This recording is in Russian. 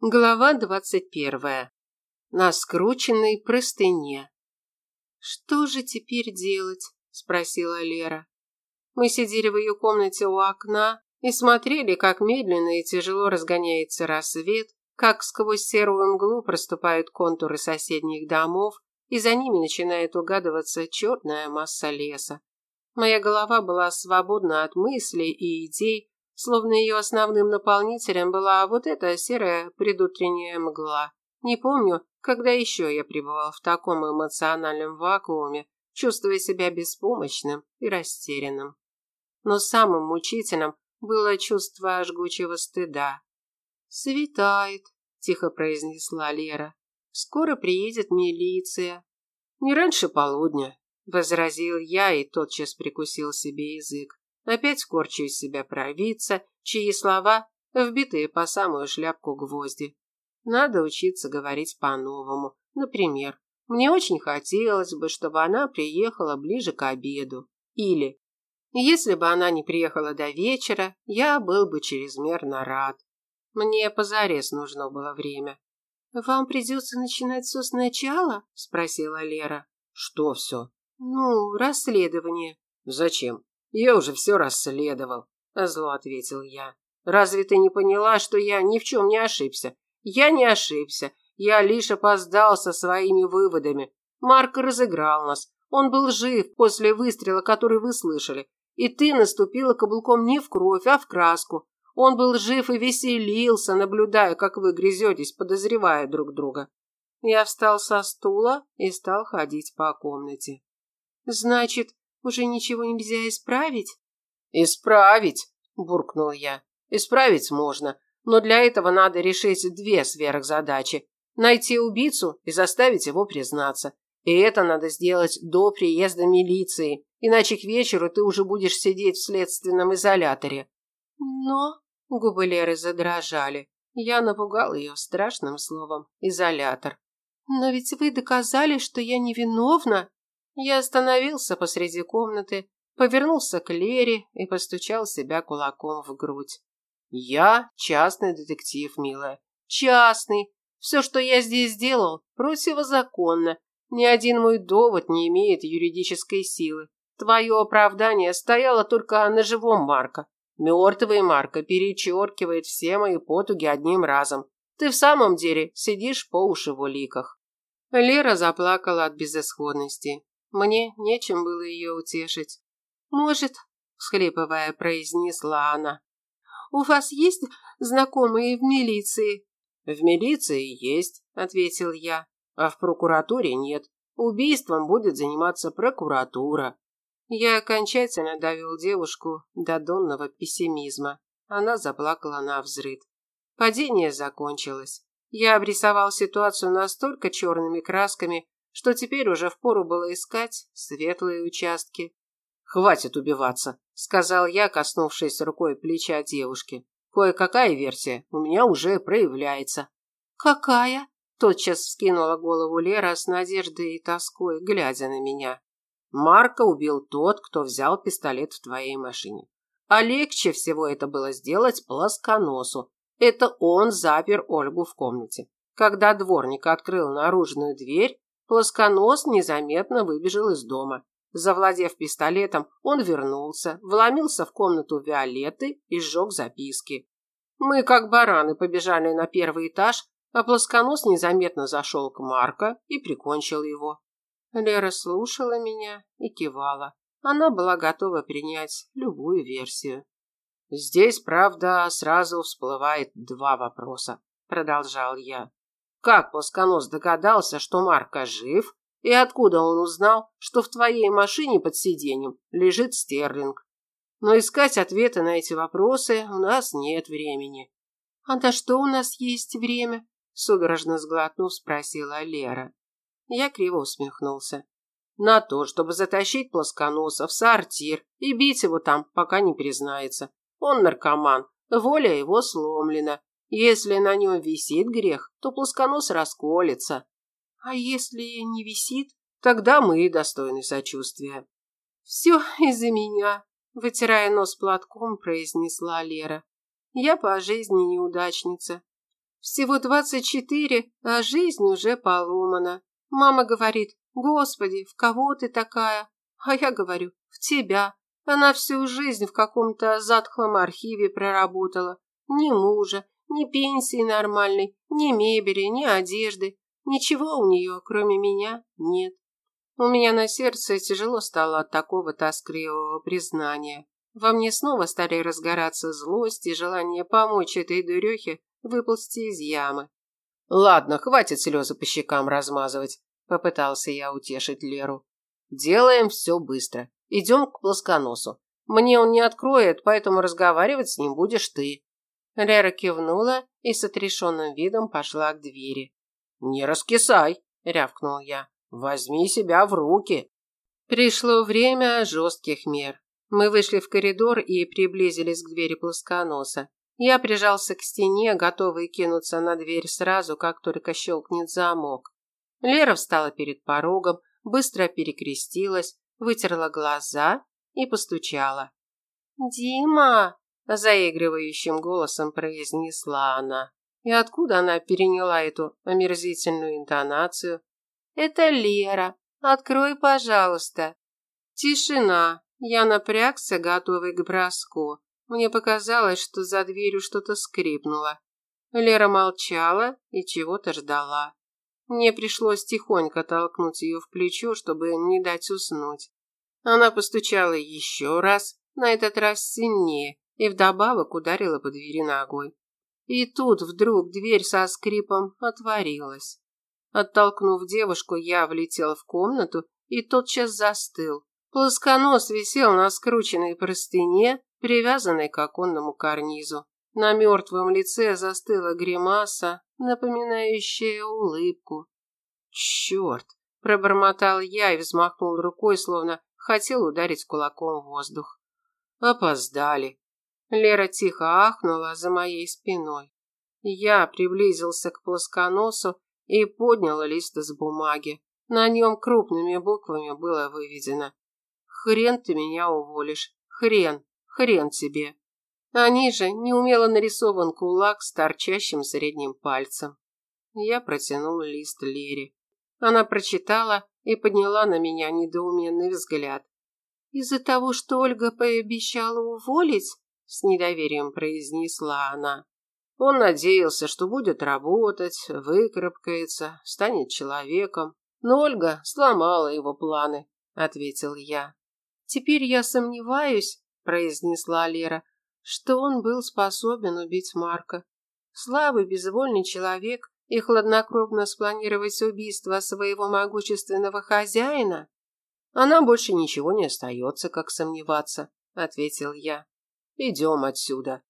Глава двадцать первая. На скрученной простыне. «Что же теперь делать?» – спросила Лера. Мы сидели в ее комнате у окна и смотрели, как медленно и тяжело разгоняется рассвет, как сквозь серую мглу проступают контуры соседних домов, и за ними начинает угадываться черная масса леса. Моя голова была свободна от мыслей и идей, словно ее основным наполнителем была вот эта серая предутренняя мгла. Не помню, когда еще я пребывал в таком эмоциональном вакууме, чувствуя себя беспомощным и растерянным. Но самым мучительным было чувство жгучего стыда. «Светает», – тихо произнесла Лера. «Скоро приедет милиция». «Не раньше полудня», – возразил я и тотчас прикусил себе язык. Опять корчу из себя провидца, чьи слова вбитые по самую шляпку гвозди. Надо учиться говорить по-новому. Например, мне очень хотелось бы, чтобы она приехала ближе к обеду. Или, если бы она не приехала до вечера, я был бы чрезмерно рад. Мне позарез нужно было время. «Вам придется начинать все сначала?» – спросила Лера. «Что все?» «Ну, расследование». «Зачем? Я уже все расследовал, зло ответил я. Разве ты не поняла, что я ни в чем не ошибся? Я не ошибся. Я лишь опоздал со своими выводами. Марк разыграл нас. Он был жив после выстрела, который вы слышали. И ты наступила каблуком не в кровь, а в краску. Он был жив и веселился, наблюдая, как вы грызетесь, подозревая друг друга. Я встал со стула и стал ходить по комнате. Значит, уже ничего нельзя исправить? Исправить, буркнул я. Исправить можно, но для этого надо решить две сверхзадачи. Найти убийцу и заставить его признаться. И это надо сделать до приезда милиции, иначе к вечеру ты уже будешь сидеть в следственном изоляторе. Но губы Леры задрожали. Я напугал ее страшным словом изолятор. Но ведь вы доказали, что я невиновна. Я остановился посреди комнаты, повернулся к Лере и постучал себя кулаком в грудь. Я частный детектив, милая. Частный. Все, что я здесь сделал, противозаконно. Ни один мой довод не имеет юридической силы. Твое оправдание стояло только на живом Марка. Мертвый Марка перечеркивает все мои потуги одним разом. Ты в самом деле сидишь по уши в уликах. Лера заплакала от безысходности. Мне нечем было ее утешить. «Может», – всхлипывая, произнесла она, – «у вас есть знакомые в милиции?» «В милиции есть», – ответил я, – «а в прокуратуре нет. Убийством будет заниматься прокуратура». Я окончательно довел девушку до донного пессимизма. Она заплакала на взрыд. Падение закончилось. Я обрисовал ситуацию настолько черными красками, что теперь уже впору было искать светлые участки. «Хватит убиваться», – сказал я, коснувшись рукой плеча девушки. «Кое-какая версия у меня уже проявляется». «Какая?» – тотчас вскинула голову Лера с надеждой и тоской, глядя на меня. «Марка убил тот, кто взял пистолет в твоей машине. А легче всего это было сделать плосконосу. Это он запер Ольгу в комнате. Когда дворник открыл наружную дверь, Плосконос незаметно выбежал из дома. Завладев пистолетом, он вернулся, вломился в комнату Виолетты и сжег записки. Мы, как бараны, побежали на первый этаж, а плосконос незаметно зашел к Марко и прикончил его. Лера слушала меня и кивала. Она была готова принять любую версию. «Здесь, правда, сразу всплывает два вопроса», – продолжал я. Как плосконос догадался, что Марка жив, и откуда он узнал, что в твоей машине под сиденьем лежит стерлинг? Но искать ответы на эти вопросы у нас нет времени. А на что у нас есть время? Судорожно сглотнув, спросила Лера. Я криво усмехнулся. На то, чтобы затащить плосконоса в сортир и бить его там, пока не признается. Он наркоман, воля его сломлена, если на нем висит грех, то плосконос расколется. А если не висит, тогда мы и достойны сочувствия. Все из-за меня, вытирая нос платком, произнесла Лера. Я по жизни неудачница. Всего двадцать четыре, а жизнь уже поломана. Мама говорит, господи, в кого ты такая? А я говорю, в тебя. Она всю жизнь в каком-то затхлом архиве проработала. Ни мужа, ни пенсии нормальной, ни мебели, ни одежды. Ничего у нее, кроме меня, нет. У меня на сердце тяжело стало от такого тоскливого признания. Во мне снова стали разгораться злость и желание помочь этой дурехе выползти из ямы. «Ладно, хватит слезы по щекам размазывать», – попытался я утешить Леру. «Делаем все быстро. Идем к плосконосу. Мне он не откроет, поэтому разговаривать с ним будешь ты». Лера кивнула и с отрешенным видом пошла к двери. «Не раскисай», – рявкнул я. «Возьми себя в руки». Пришло время жестких мер. Мы вышли в коридор и приблизились к двери плосконоса. Я прижался к стене, готовый кинуться на дверь сразу, как только щелкнет замок. Лера встала перед порогом, быстро перекрестилась, вытерла глаза и постучала. «Дима!» – заигрывающим голосом произнесла она. И откуда она переняла эту омерзительную интонацию? «Это Лера. Открой, пожалуйста». Тишина. Я напрягся, готовый к броску. Мне показалось, что за дверью что-то скрипнуло. Лера молчала и чего-то ждала. Мне пришлось тихонько толкнуть ее в плечо, чтобы не дать уснуть. Она постучала еще раз, на этот раз сильнее, и вдобавок ударила по двери ногой. И тут вдруг дверь со скрипом отворилась. Оттолкнув девушку, я влетел в комнату и тотчас застыл. Плосконос висел на скрученной простыне, привязанной к оконному карнизу. На мертвом лице застыла гримаса, напоминающая улыбку. «Черт!» – пробормотал я и взмахнул рукой, словно хотел ударить кулаком в воздух. «Опоздали!» Лера тихо ахнула за моей спиной. Я приблизился к плосконосу и поднял лист из бумаги. На нем крупными буквами было выведено «Хрен ты меня уволишь! Хрен! Хрен тебе!» А ниже неумело нарисован кулак с торчащим средним пальцем. Я протянул лист Лере. Она прочитала и подняла на меня недоуменный взгляд. «Из-за того, что Ольга пообещала уволить?» С недоверием произнесла она. Он надеялся, что будет работать, выкарабкается, станет человеком. Но Ольга сломала его планы, ответил я. Теперь я сомневаюсь, произнесла Лера, что он был способен убить Марка. Слабый, безвольный человек и хладнокровно спланировать убийство своего могущественного хозяина? А нам больше ничего не остается, как сомневаться, ответил я. Идем отсюда.